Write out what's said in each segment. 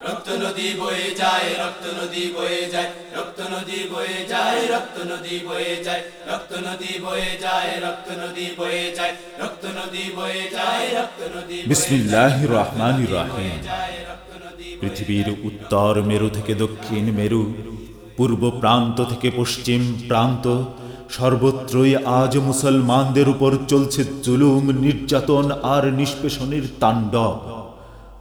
রক্ত নদী বয়ে যায় রক্ত নদী বয়ে যায় রক্ত নদী বয়ে যায় রক্ত নদী বয়ে যায় রক্ত নদী বয়ে যায় রক্ত নদী বয়ে যায় রক্ত নদী বয়ে যায় রক্ত নদী বিসমিল্লাহ রহমান রাহিম। পৃথিবীর উত্তর মেরু থেকে দক্ষিণ মেরু পূর্ব প্রান্ত থেকে পশ্চিম প্রান্ত সর্বত্রই আজ মুসলমানদের উপর চলছে জুলুম নির্যাতন আর নিষ্পেষণের তাণ্ডব।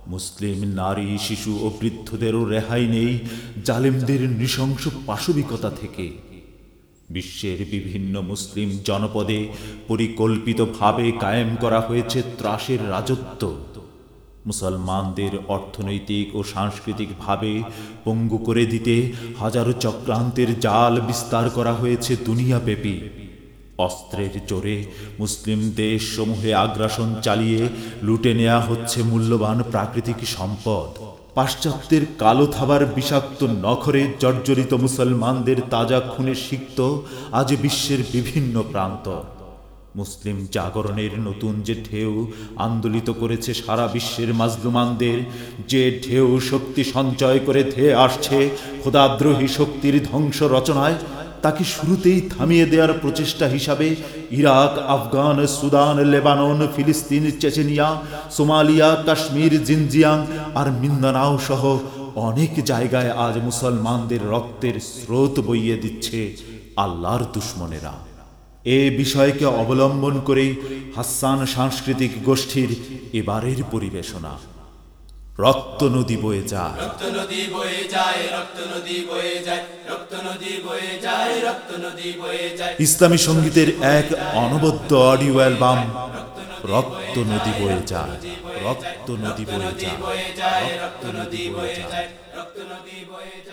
মুসলিম, নারী, শিশু ও বৃদ্ধদেরও রেহাই নেই জালেমদের নৃশংস পাশবিকতা থেকে। বিশ্বের বিভিন্ন মুসলিম জনপদে পরিকল্পিতভাবে কায়েম করা হয়েছে ত্রাসের রাজত্ব। মুসলমানদের অর্থনৈতিক ও সাংস্কৃতিকভাবে পঙ্গু করে দিতে হাজারো চক্রান্তের জাল বিস্তার করা হয়েছে দুনিয়াব্যাপী। অস্ত্রের জোরে মুসলিম দেশসমূহে আগ্রাসন চালিয়ে লুটে নেওয়া হচ্ছে মূল্যবান প্রাকৃতিক সম্পদ। পাশ্চাত্যের কালো থাবার বিষাক্ত নখরে জর্জরিত মুসলমানদের তাজা খুনে সিক্ত আজ বিশ্বের বিভিন্ন প্রান্ত। মুসলিম জাগরণের নতুন যে ঢেউ আন্দোলিত করেছে সারা বিশ্বের মাজলুমানদের, যে ঢেউ শক্তি সঞ্চয় করে ধেয়ে আসছে খোদাদ্রোহী শক্তির ধ্বংস রচনায় তাকে শুরুতেই থামিয়ে দেওয়ার প্রচেষ্টা হিসাবে ইরাক, আফগান, সুদান, লেবানন, ফিলিস্তিন, চেচেনিয়া, সোমালিয়া, কাশ্মীর, জিনজিয়াং আর মিন্দানাও সহ অনেক জায়গায় আজ মুসলমানদের রক্তের স্রোত বইয়ে দিচ্ছে আল্লাহর দুশ্মনেরা। এ বিষয়কে অবলম্বন করে হাসান সাংস্কৃতিক গোষ্ঠীর এবারের পরিবেশনা। রক্ত নদী বয়ে যায় রক্ত নদী বয়ে যায় রক্ত নদী বয়ে যায় রক্ত নদী বয়ে যায় রক্ত নদী বয়ে যায় ইসলামী সঙ্গীতের এক অনবদ্য অডিও অ্যালবাম রক্ত নদী বয়ে যায় রক্ত নদী বয়ে যায় রক্ত নদী বয়ে যায় রক্ত নদী বয়ে যায়